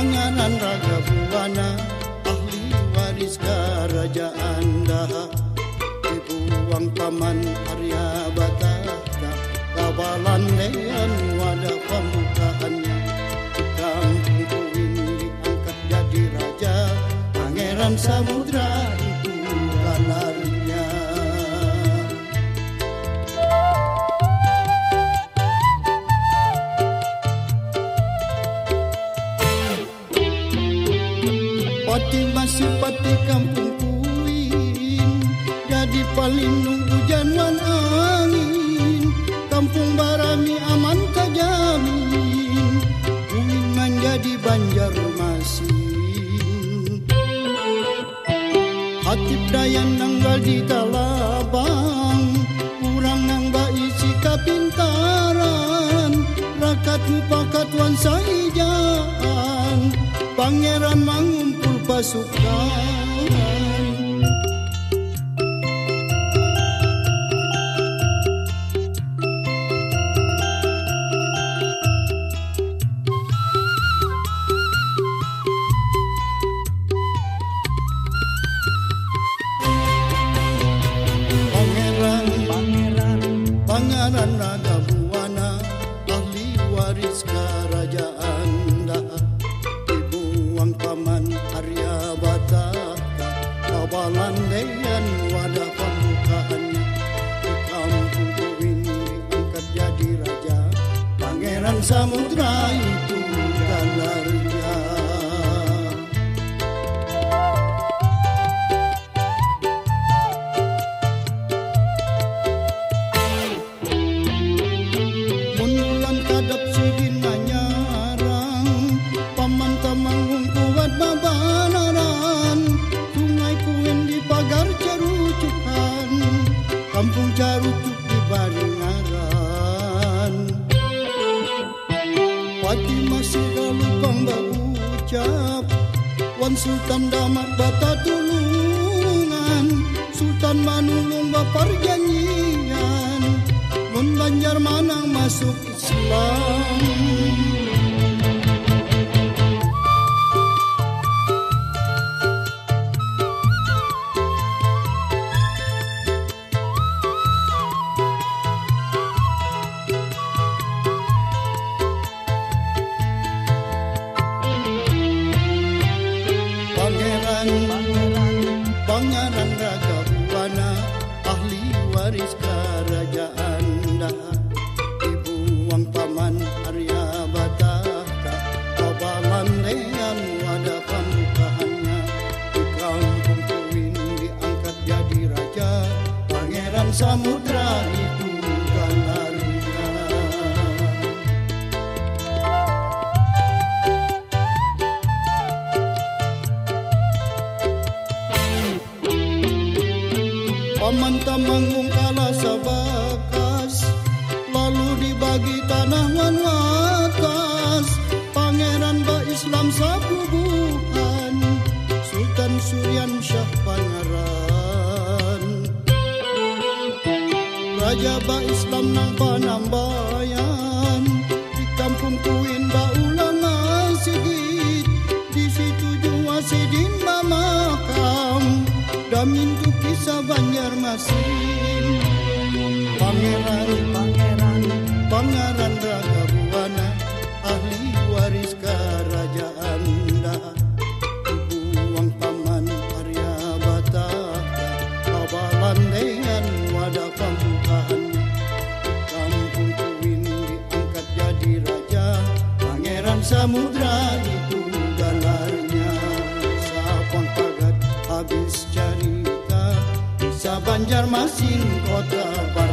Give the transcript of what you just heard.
Panganan Raga Buana Ahli waris kerajaan Daha. Dibuang Paman Arya Bataka Kabalan Dean wadah pembukaannya Kampung Kuin diangkat jadi raja Pangeran Samudra Pati masih pati kampung kuin Jadi palindung hujan wan angin. Kampung Barami aman kajamin Kuin menjadi banjar masin. Hatip dayan nanggal di talabang. Kurang nang isi kapintaran Rakat mupakat wan saijaan Pangeran mengumpul Pangeran Pangeran Pangeran Raga Buana Ahli waris Kabalan Dean wadah pembukaannya Di kampung Kuin diangkat jadi raja. Pangeran Samudra itu Wan Sultan damat bata tulungan Sultan manulung baparjanjian Mun Banjar Manang masuk Islam Samudra itu galarnya Paman Tamangung kalah sebakas Lalu dibagi tanah wan watas. Pangeran ba Islam sabubuhan Sultan ba Islam nang panambayan. Di kampung Kuin ba ulama sigit Di situ jua sidin ba makam. Damin tu kisah Banjarmasin Pangeran Pangeran Pangeran Raga Buana. Ahli waris kerajaan Daha Dibuang Paman Arya Bataka Kabalan Dean wadah pembukaan Samudra itu galarnya Sapang pagat habis cerita. Bisa Banjarmasin kota Barna